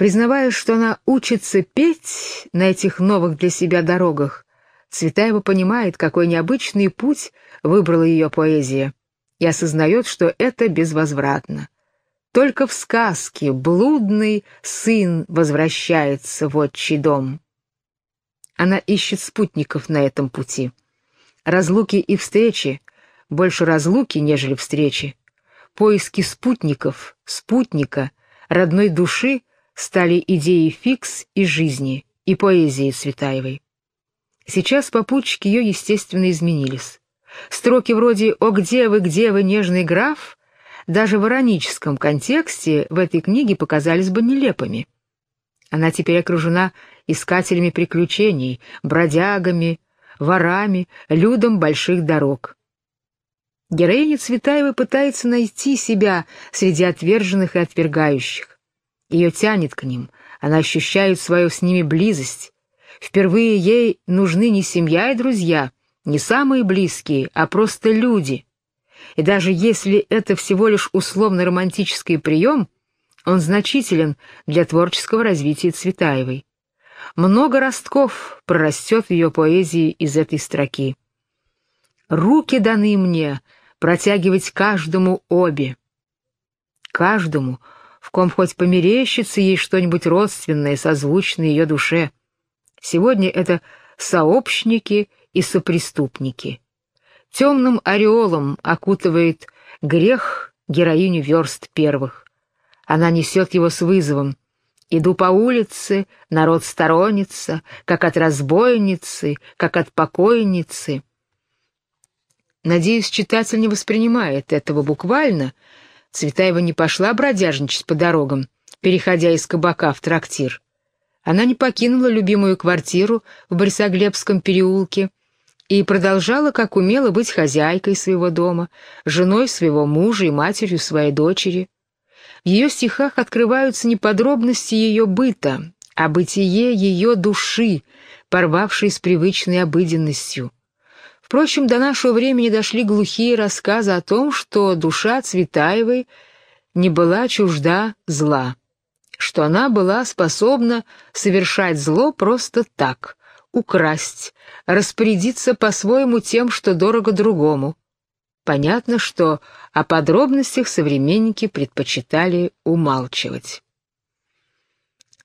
Признавая, что она учится петь на этих новых для себя дорогах, Цветаева понимает, какой необычный путь выбрала ее поэзия, и осознает, что это безвозвратно. Только в сказке блудный сын возвращается в отчий дом. Она ищет спутников на этом пути. Разлуки и встречи, больше разлуки, нежели встречи. Поиски спутников, спутника, родной души стали идеей фикс и жизни, и поэзии Цветаевой. Сейчас попутчики ее, естественно, изменились. Строки вроде «О, где вы, где вы, нежный граф» даже в ироническом контексте в этой книге показались бы нелепыми. Она теперь окружена искателями приключений, бродягами, ворами, людом больших дорог. Героиня Цветаева пытается найти себя среди отверженных и отвергающих. Ее тянет к ним, она ощущает свою с ними близость. Впервые ей нужны не семья и друзья, не самые близкие, а просто люди. И даже если это всего лишь условно-романтический прием, он значителен для творческого развития Цветаевой. Много ростков прорастет в ее поэзии из этой строки. «Руки даны мне, протягивать каждому обе». Каждому — ком хоть померещится ей что-нибудь родственное, созвучное ее душе. Сегодня это сообщники и сопреступники. Темным ореолом окутывает грех героиню верст первых. Она несет его с вызовом. Иду по улице, народ сторонится, как от разбойницы, как от покойницы. Надеюсь, читатель не воспринимает этого буквально — Цветаева не пошла бродяжничать по дорогам, переходя из кабака в трактир. Она не покинула любимую квартиру в Борисоглебском переулке и продолжала, как умела, быть хозяйкой своего дома, женой своего мужа и матерью своей дочери. В ее стихах открываются не подробности ее быта, а бытие ее души, порвавшей с привычной обыденностью — Впрочем, до нашего времени дошли глухие рассказы о том, что душа Цветаевой не была чужда зла, что она была способна совершать зло просто так, украсть, распорядиться по-своему тем, что дорого другому. Понятно, что о подробностях современники предпочитали умалчивать.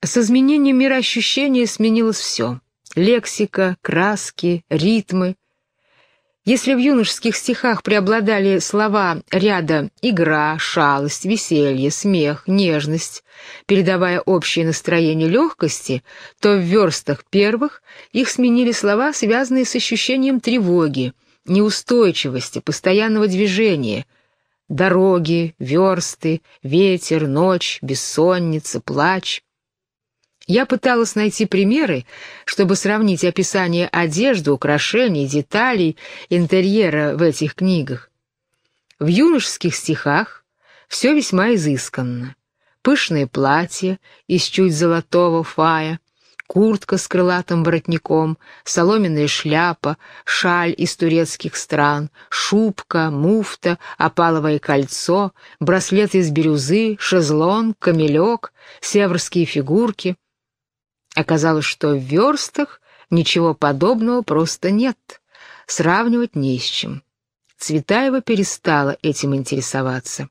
С изменением мироощущения сменилось все — лексика, краски, ритмы — если в юношеских стихах преобладали слова ряда «игра», «шалость», «веселье», «смех», «нежность», передавая общее настроение легкости, то в верстах первых их сменили слова, связанные с ощущением тревоги, неустойчивости, постоянного движения, дороги, версты, ветер, ночь, бессонница, плач. Я пыталась найти примеры, чтобы сравнить описание одежды, украшений, деталей, интерьера в этих книгах. В юношеских стихах все весьма изысканно. Пышное платье из чуть золотого фая, куртка с крылатым воротником, соломенная шляпа, шаль из турецких стран, шубка, муфта, опаловое кольцо, браслет из бирюзы, шезлонг, камелек, северские фигурки — Оказалось, что в верстах ничего подобного просто нет, сравнивать не с чем. Цветаева перестала этим интересоваться.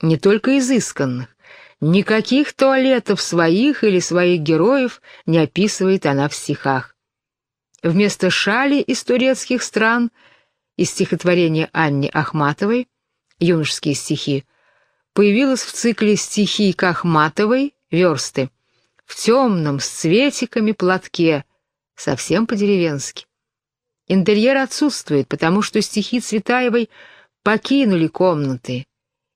Не только изысканных, никаких туалетов своих или своих героев не описывает она в стихах. Вместо шали из турецких стран из стихотворения Анни Ахматовой «Юношеские стихи» появилась в цикле стихи к Ахматовой «Версты» в темном, с цветиками платке, совсем по-деревенски. Интерьер отсутствует, потому что стихи Цветаевой покинули комнаты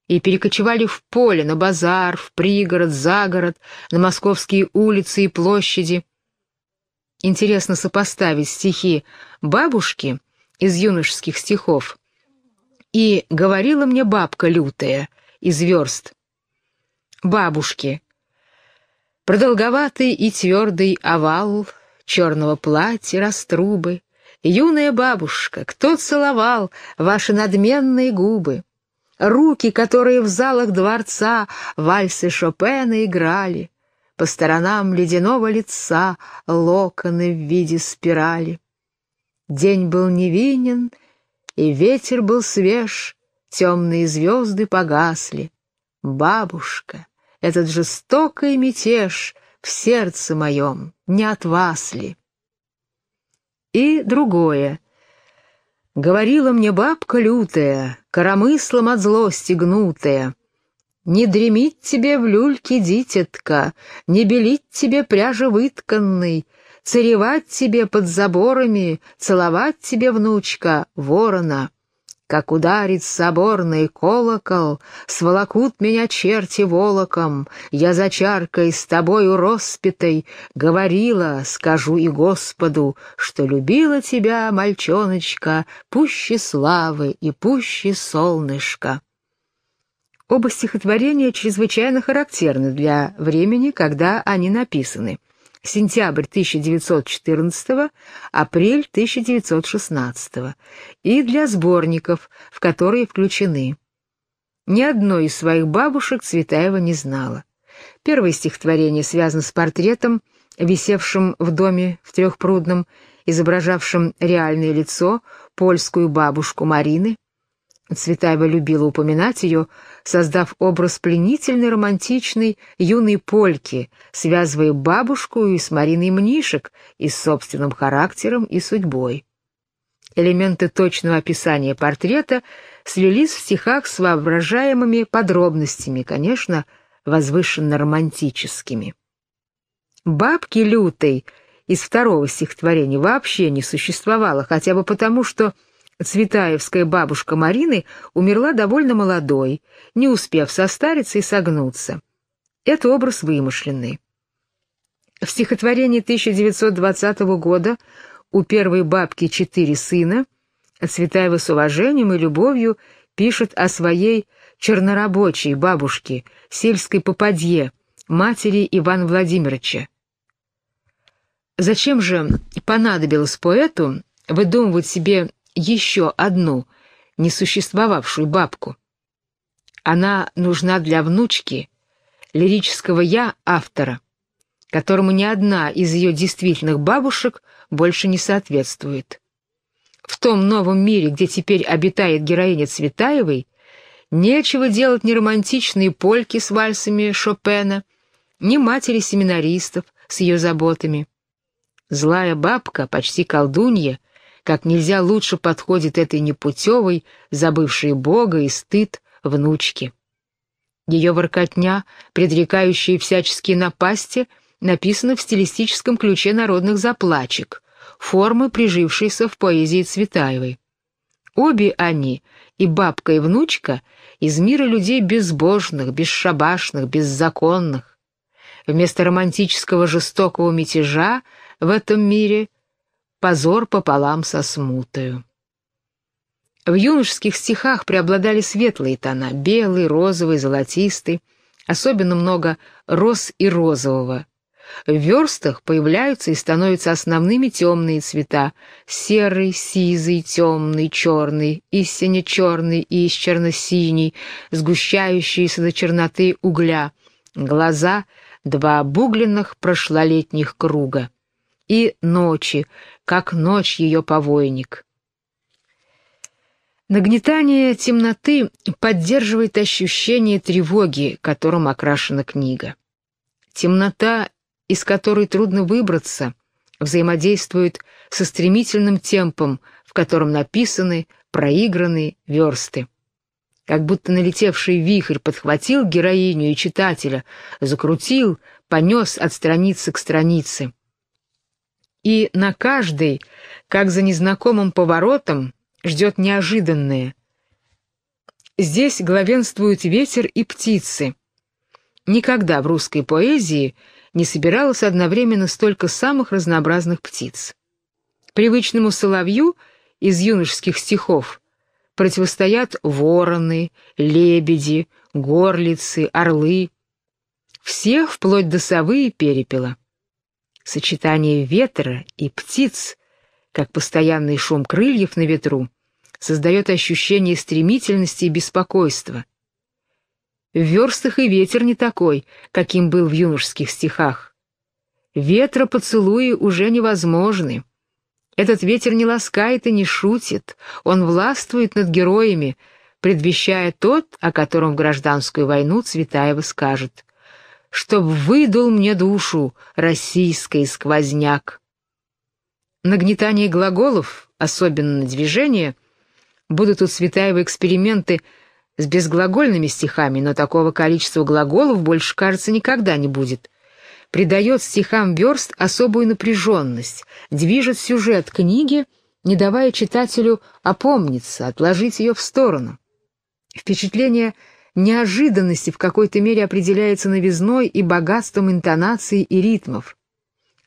и перекочевали в поле, на базар, в пригород, за город, на московские улицы и площади. Интересно сопоставить стихи бабушки из юношеских стихов и «Говорила мне бабка лютая» из верст. Бабушки, Продолговатый и твердый овал черного платья раструбы. Юная бабушка, кто целовал ваши надменные губы? Руки, которые в залах дворца вальсы Шопена играли. по сторонам ледяного лица локоны в виде спирали. День был невинен, и ветер был свеж, темные звезды погасли. Бабушка, этот жестокий мятеж в сердце моем не от вас ли? И другое. Говорила мне бабка лютая, коромыслом от злости гнутая, не дремить тебе в люльке, дитятка, не белить тебе пряжа вытканной, царевать тебе под заборами, целовать тебе, внучка, ворона. Как ударит соборный колокол, сволокут меня черти волоком, я за чаркой с тобою роспитой говорила, скажу и Господу, что любила тебя, мальчоночка, пуще славы и пуще солнышка. Оба стихотворения чрезвычайно характерны для времени, когда они написаны. Сентябрь 1914, апрель 1916 и для сборников, в которые включены. Ни одной из своих бабушек Цветаева не знала. Первое стихотворение связано с портретом, висевшим в доме в Трехпрудном, изображавшим реальное лицо, польскую бабушку Марины, Цветаева любила упоминать ее, создав образ пленительной, романтичной юной польки, связывая бабушку и с Мариной Мнишек и с собственным характером и судьбой. Элементы точного описания портрета слились в стихах с воображаемыми подробностями, конечно, возвышенно-романтическими. «Бабки лютой» из второго стихотворения вообще не существовало, хотя бы потому, что Цветаевская бабушка Марины умерла довольно молодой, не успев состариться и согнуться. Это образ вымышленный. В стихотворении 1920 года «У первой бабки четыре сына» Цветаева с уважением и любовью пишет о своей чернорабочей бабушке, сельской попадье, матери Ивана Владимировича. Зачем же понадобилось поэту выдумывать себе еще одну несуществовавшую бабку. Она нужна для внучки, лирического «я» автора, которому ни одна из ее действительных бабушек больше не соответствует. В том новом мире, где теперь обитает героиня Цветаевой, нечего делать ни романтичные польки с вальсами Шопена, ни матери семинаристов с ее заботами. Злая бабка, почти колдунья, как нельзя лучше подходит этой непутевой, забывшей Бога и стыд внучке. Ее воркотня, предрекающая всяческие напасти, написана в стилистическом ключе народных заплачек, формы, прижившиеся в поэзии Цветаевой. Обе они, и бабка, и внучка, из мира людей безбожных, бесшабашных, беззаконных. Вместо романтического жестокого мятежа в этом мире позор пополам со смутою. В юношеских стихах преобладали светлые тона — белый, розовый, золотистый, особенно много роз и розового. В верстах появляются и становятся основными темные цвета — серый, сизый, темный, черный, истинно черный и черно-синий, сгущающиеся до черноты угля, глаза — два обугленных прошлолетних круга. И ночи, как ночь ее повойник. Нагнетание темноты поддерживает ощущение тревоги, которым окрашена книга. Темнота, из которой трудно выбраться, взаимодействует со стремительным темпом, в котором написаны, проиграны версты. Как будто налетевший вихрь подхватил героиню и читателя, закрутил, понес от страницы к странице и на каждой, как за незнакомым поворотом, ждет неожиданное. Здесь главенствуют ветер и птицы. Никогда в русской поэзии не собиралось одновременно столько самых разнообразных птиц. Привычному соловью из юношеских стихов противостоят вороны, лебеди, горлицы, орлы, все вплоть до совы и перепела. Сочетание ветра и птиц, как постоянный шум крыльев на ветру, создает ощущение стремительности и беспокойства. В верстах и ветер не такой, каким был в юношеских стихах. Ветра поцелуи уже невозможны. Этот ветер не ласкает и не шутит, он властвует над героями, предвещая тот, о котором в гражданскую войну Цветаева скажет «Чтоб выдул мне душу российский сквозняк». Нагнетание глаголов, особенно движения, будут у Цветаева эксперименты – с безглагольными стихами, но такого количества глаголов больше, кажется, никогда не будет. Придает стихам верст особую напряженность, движет сюжет книги, не давая читателю опомниться, отложить ее в сторону. Впечатление неожиданности в какой-то мере определяется новизной и богатством интонаций и ритмов.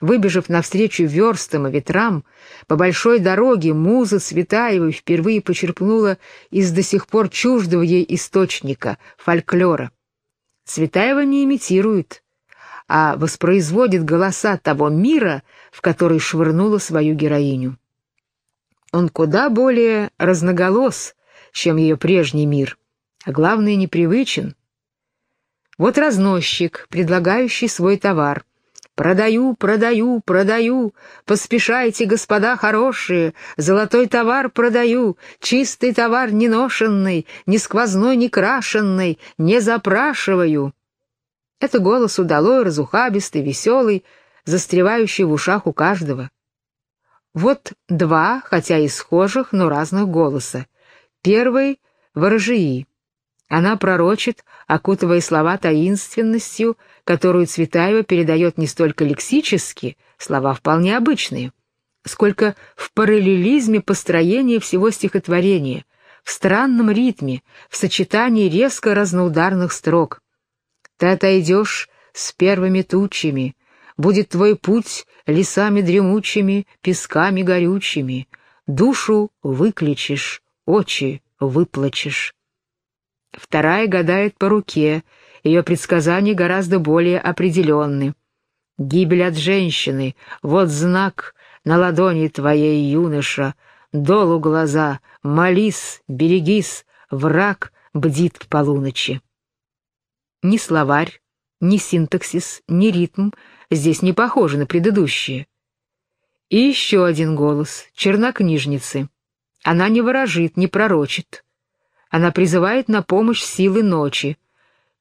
Выбежав навстречу верстам и ветрам, по большой дороге муза Цветаевой впервые почерпнула из до сих пор чуждого ей источника, фольклора. Цветаева не имитирует, а воспроизводит голоса того мира, в который швырнула свою героиню. Он куда более разноголос, чем ее прежний мир, а главное, непривычен. Вот разносчик, предлагающий свой товар — Продаю, продаю, продаю, поспешайте, господа хорошие, золотой товар продаю, чистый товар неношенный, не сквозной, не крашенный, не запрашиваю. Это голос удалой, разухабистый, веселый, застревающий в ушах у каждого. Вот два, хотя и схожих, но разных голоса. Первый — ворожии. Она пророчит, окутывая слова таинственностью, которую Цветаева передает не столько лексически, слова вполне обычные, сколько в параллелизме построения всего стихотворения, в странном ритме, в сочетании резко разноударных строк. Ты отойдешь с первыми тучами, будет твой путь лесами дремучими, песками горючими, душу выключишь, очи выплачешь. Вторая гадает по руке, ее предсказания гораздо более определенны. Гибель от женщины — вот знак на ладони твоей, юноша. Долу глаза, молись, берегись, враг бдит к полуночи. Ни словарь, ни синтаксис, ни ритм здесь не похожи на предыдущие. И еще один голос, чернокнижницы. Она не ворожит, не пророчит. Она призывает на помощь силы ночи,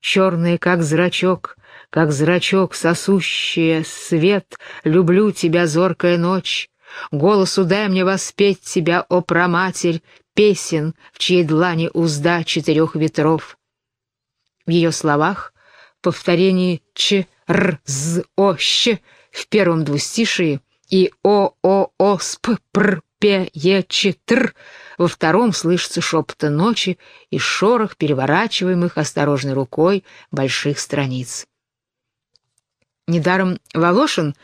черные, как зрачок, как зрачок, сосущие свет, люблю тебя, зоркая ночь. Голосу дай мне воспеть тебя, о проматерь, песен, в чьей длани узда четырех ветров. В ее словах повторение ч, р, з, о, щ в первом двустишии и о, о, о, сп, пр, пе, е, ч, тр во втором слышится шепота ночи и шорох переворачиваемых осторожной рукой больших страниц. Недаром Волошин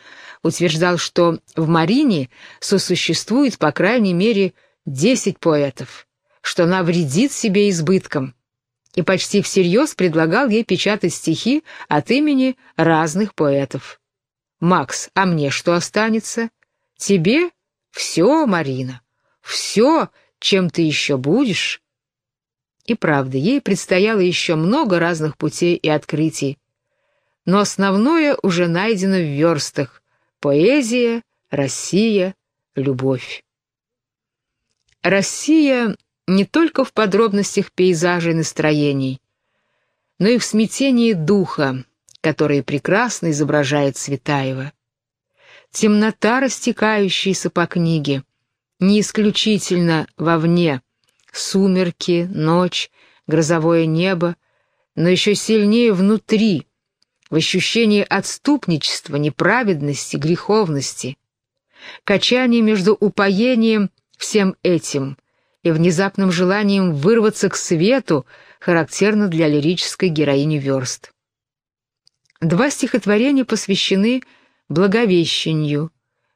утверждал, что в Марине сосуществует по крайней мере десять поэтов, что она вредит себе избытком, и почти всерьез предлагал ей печатать стихи от имени разных поэтов. «Макс, а мне что останется? Тебе? Все, Марина, все, чем ты еще будешь?» И правда, ей предстояло еще много разных путей и открытий. Но основное уже найдено в верстах — поэзия, Россия, любовь. Россия не только в подробностях пейзажей и настроений, но и в смятении духа, которое прекрасно изображает Цветаева. Темнота, растекающаяся по книге — не исключительно вовне, сумерки, ночь, грозовое небо, но еще сильнее внутри, в ощущении отступничества, неправедности, греховности, качание между упоением всем этим и внезапным желанием вырваться к свету характерно для лирической героини верст. Два стихотворения посвящены Благовещению,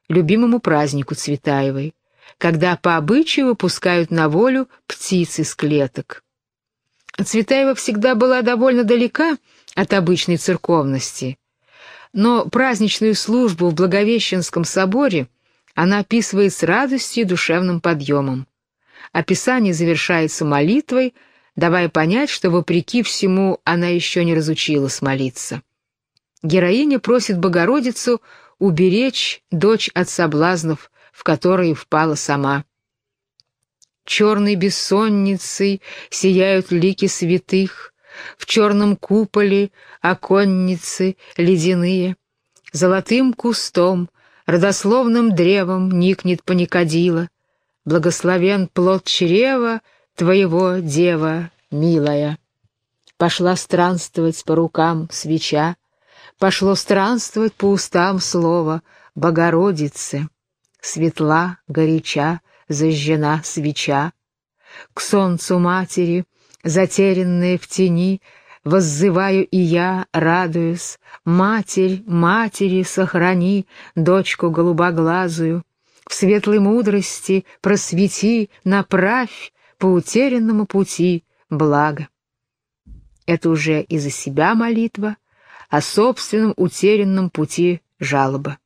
любимому празднику Цветаевой когда по обычаю выпускают на волю птиц из клеток. Цветаева всегда была довольно далека от обычной церковности, но праздничную службу в Благовещенском соборе она описывает с радостью и душевным подъемом. Описание завершается молитвой давая понять, что вопреки всему она еще не разучилась молиться. Героиня просит Богородицу уберечь дочь от соблазнов, в которые впала сама. Черной бессонницей сияют лики святых, в черном куполе оконницы ледяные, золотым кустом, родословным древом никнет паникодила, благословен плод чрева твоего, дева милая. Пошла странствовать по рукам свеча, пошло странствовать по устам слово Богородицы. Светла, горяча, зажжена свеча. К солнцу матери, затерянные в тени, Воззываю и я, радуюсь, Матерь, матери, сохрани Дочку голубоглазую, В светлой мудрости просвети, Направь по утерянному пути благо. Это уже и за себя молитва, О собственном утерянном пути жалоба.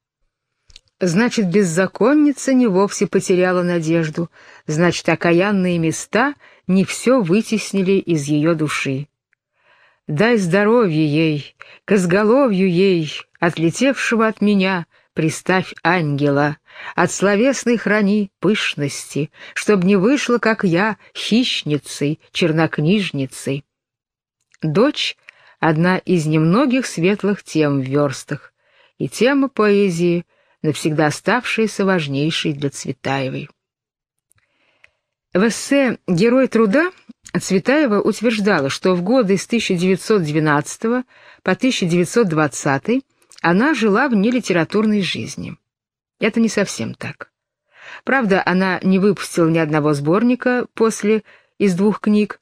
Значит, беззаконница не вовсе потеряла надежду, значит, окаянные места не все вытеснили из ее души. Дай здоровье ей, к изголовью ей, отлетевшего от меня, приставь ангела, от словесной храни пышности, чтоб не вышло, как я, хищницей, чернокнижницей. Дочь — одна из немногих светлых тем в верстах, и тема поэзии — навсегда оставшаяся важнейшей для Цветаевой. В эссе «Герой труда» Цветаева утверждала, что в годы с 1912 по 1920 она жила вне литературной жизни. Это не совсем так. Правда, она не выпустила ни одного сборника после из двух книг.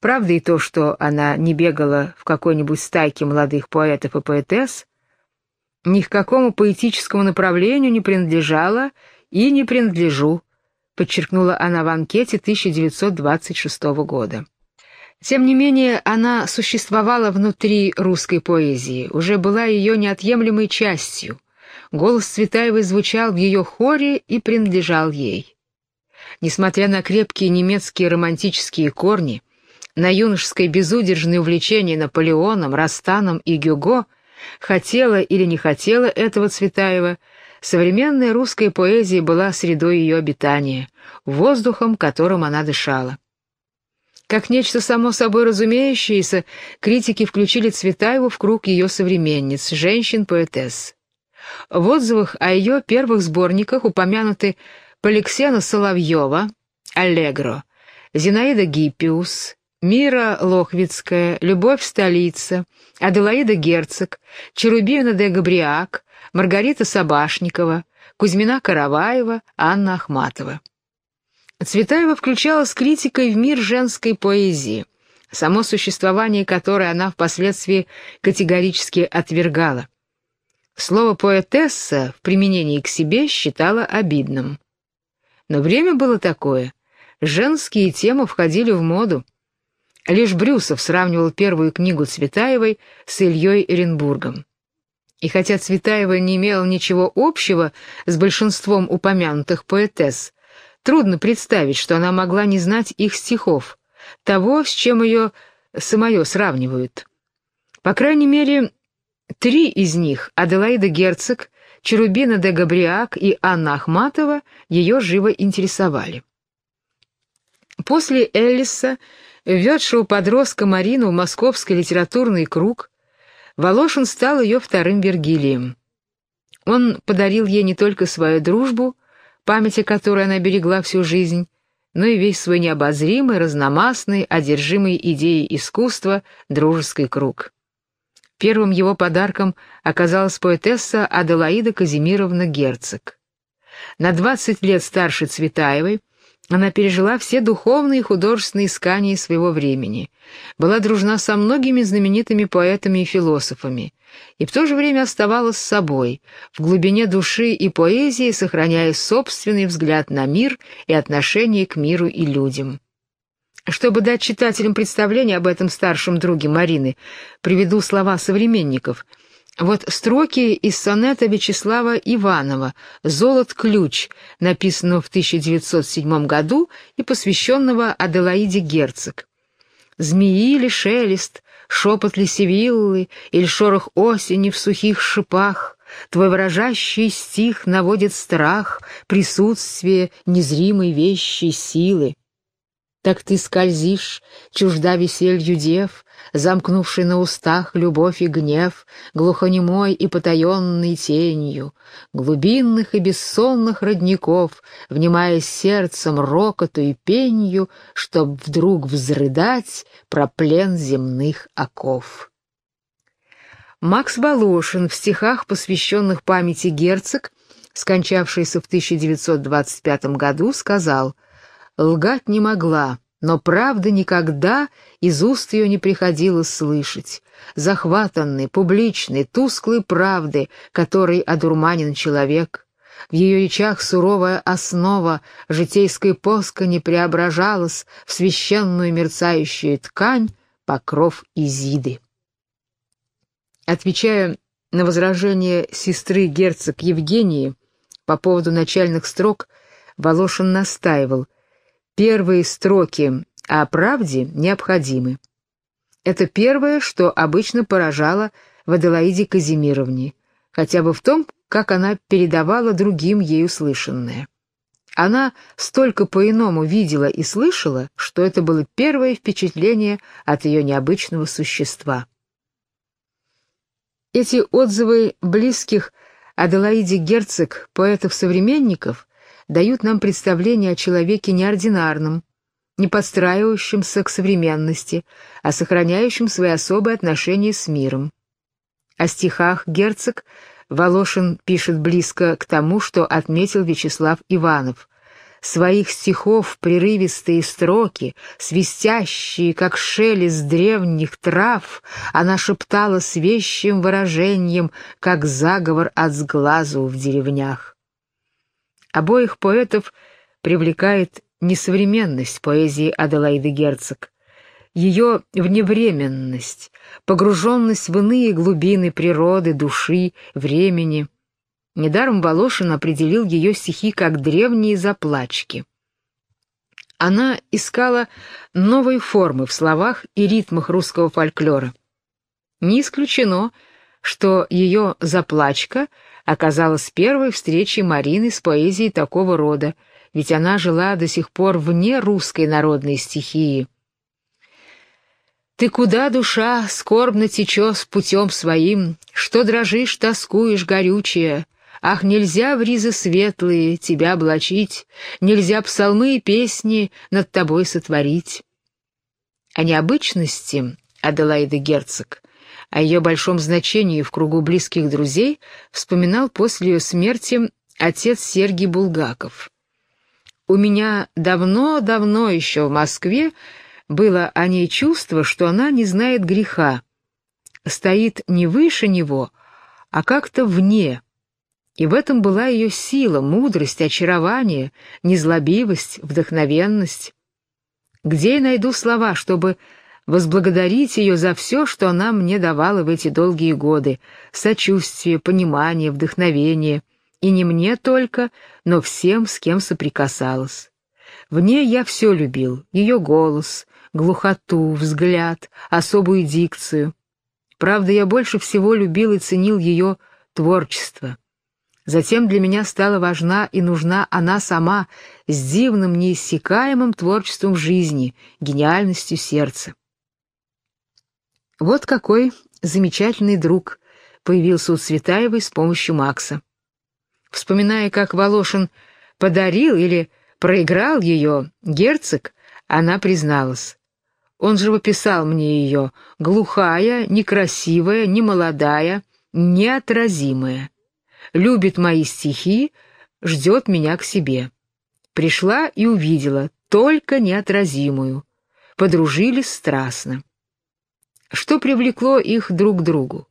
Правда и то, что она не бегала в какой-нибудь стайке молодых поэтов и поэтесс, ни к какому поэтическому направлению не принадлежала и не принадлежу, подчеркнула она в анкете 1926 года. Тем не менее, она существовала внутри русской поэзии, уже была ее неотъемлемой частью. Голос Цветаевой звучал в ее хоре и принадлежал ей. Несмотря на крепкие немецкие романтические корни, на юношеское безудержное увлечение Наполеоном, Растаном и Гюго — Хотела или не хотела этого Цветаева, современная русская поэзия была средой ее обитания, воздухом, которым она дышала. Как нечто само собой разумеющееся, критики включили Цветаеву в круг ее современниц, женщин-поэтесс. В отзывах о ее первых сборниках упомянуты Поликсена Соловьева, «Аллегро», Зинаида Гиппиус, Мира Лохвицкая, Любовь Столица, Аделаида Герцог, Черубина де Габриак, Маргарита Собашникова, Кузьмина Караваева, Анна Ахматова. Цветаева включалась критикой в мир женской поэзии, само существование которой она впоследствии категорически отвергала. Слово «поэтесса» в применении к себе считала обидным. Но время было такое. Женские темы входили в моду. Лишь Брюсов сравнивал первую книгу Цветаевой с Ильей Эренбургом. И хотя Цветаева не имела ничего общего с большинством упомянутых поэтесс, трудно представить, что она могла не знать их стихов, того, с чем ее самое сравнивают. По крайней мере, три из них, Аделаида Герцог, Черубина де Габриак и Анна Ахматова, ее живо интересовали. После Эллиса введшего подростка Марину в московский литературный круг, Волошин стал ее вторым Вергилием. Он подарил ей не только свою дружбу, память о которой она берегла всю жизнь, но и весь свой необозримый, разномастный, одержимый идеей искусства дружеский круг. Первым его подарком оказалась поэтесса Аделаида Казимировна Герцог. На 20 лет старше Цветаевой, она пережила все духовные и художественные искания своего времени, была дружна со многими знаменитыми поэтами и философами, и в то же время оставалась собой, в глубине души и поэзии сохраняя собственный взгляд на мир и отношение к миру и людям. Чтобы дать читателям представление об этом старшем друге Марины, приведу слова современников – вот строки из сонета Вячеслава Иванова «Золот-ключ», написанного в 1907 году и посвященного Аделаиде Герцог. Змеи ли шелест, шепот ли сивиллы, или шорох осени в сухих шипах, Твой выражающий стих наводит страх, присутствие незримой вещи силы. Так ты скользишь, чужда веселью дев, замкнувший на устах любовь и гнев, глухонемой и потаенной тенью, глубинных и бессонных родников, внимая сердцем рокоту и пенью, чтоб вдруг взрыдать про плен земных оков. Макс Волошин в стихах, посвященных памяти герцог, скончавшийся в 1925 году, сказал «Лгать не могла, но правда никогда из уст ее не приходилось слышать. Захватанной, публичной, тусклой правды, которой одурманен человек. В ее речах суровая основа житейской поскани преображалась в священную мерцающую ткань покров Изиды. Отвечая на возражение сестры герцог Евгении по поводу начальных строк, Волошин настаивал, первые строки о правде необходимы. Это первое, что обычно поражало в Аделаиде Казимировне, хотя бы в том, как она передавала другим ей услышанное. Она столько по-иному видела и слышала, что это было первое впечатление от ее необычного существа. Эти отзывы близких Аделаиде Герцог, поэтов-современников, дают нам представление о человеке неординарном, не подстраивающемся к современности, а сохраняющем свои особые отношения с миром. О стихах Герцог Волошин пишет близко к тому, что отметил Вячеслав Иванов своих стихов прерывистые строки, свистящие, как шелест древних трав, она шептала с вещим выражением, как заговор от сглазу в деревнях. Обоих поэтов привлекает несовременность поэзии Аделаиды Герцог, ее вневременность, погруженность в иные глубины природы, души, времени — Недаром Волошин определил ее стихи как древние заплачки. Она искала новые формы в словах и ритмах русского фольклора. Не исключено, что ее «заплачка» оказалась первой встречей Марины с поэзией такого рода, ведь она жила до сих пор вне русской народной стихии. «Ты куда, душа, скорбно течешь путем своим, что дрожишь, тоскуешь, горючая, Ах, нельзя в ризы светлые тебя облачить, Нельзя псалмы и песни над тобой сотворить. О необычности Аделаиды Герцог, о ее большом значении в кругу близких друзей вспоминал после ее смерти отец Сергий Булгаков. У меня давно-давно еще в Москве было о ней чувство, что она не знает греха, стоит не выше него, а как-то вне, и в этом была ее сила, мудрость, очарование, незлобивость, вдохновенность. Где я найду слова, чтобы возблагодарить ее за все, что она мне давала в эти долгие годы, сочувствие, понимание, вдохновение, и не мне только, но всем, с кем соприкасалась. В ней я все любил, ее голос, глухоту, взгляд, особую дикцию. Правда, я больше всего любил и ценил ее творчество. Затем для меня стала важна и нужна она сама с дивным, неиссякаемым творчеством жизни, гениальностью сердца. Вот какой замечательный друг появился у Цветаевой с помощью Макса. Вспоминая, как Волошин подарил или проиграл ее, герцог, она призналась. Он живописал мне ее, глухая, некрасивая, немолодая, неотразимая любит мои стихи, ждет меня к себе. Пришла и увидела, только неотразимую. Подружились страстно. Что привлекло их друг к другу?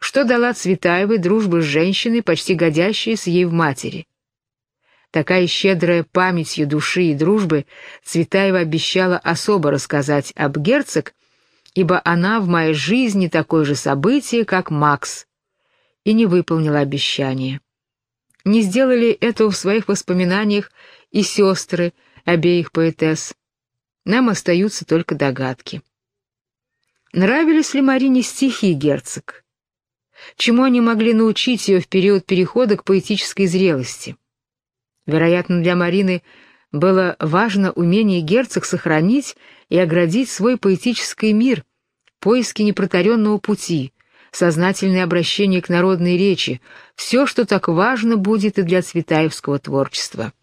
Что дала Цветаевой дружба с женщиной, почти годящейся ей в матери? Такая щедрая памятью души и дружбы Цветаева обещала особо рассказать об герцог, ибо она в моей жизни такое же событие, как Макс, и не выполнила обещание. Не сделали этого в своих воспоминаниях и сестры обеих поэтесс. Нам остаются только догадки. Нравились ли Марине стихи герцог? Чему они могли научить ее в период перехода к поэтической зрелости? Вероятно, для Марины было важно умение герцог сохранить и оградить свой поэтический мир, поиски непротаренного пути, сознательное обращение к народной речи, все, что так важно будет и для цветаевского творчества.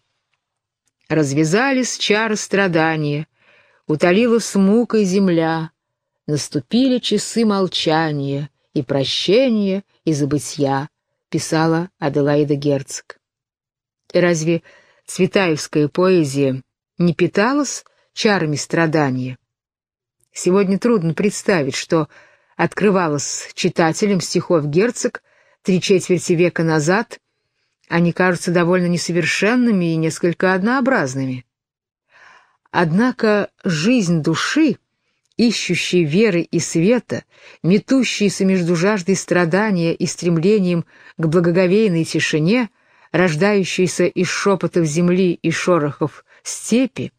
Развязались чары страдания, утолилась мукой земля, наступили часы молчания и прощения, и забытья, писала Аделаида Герцог. Разве цветаевская поэзия не питалась чарами страдания? Сегодня трудно представить, что открывалось читателям стихов Герцог три четверти века назад, они кажутся довольно несовершенными и несколько однообразными. Однако жизнь души, ищущей веры и света, метущейся между жаждой страдания и стремлением к благоговейной тишине, рождающейся из шепотов земли и шорохов степи,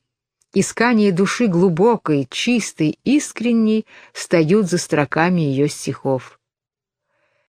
искание души глубокой, чистой, искренней встают за строками ее стихов.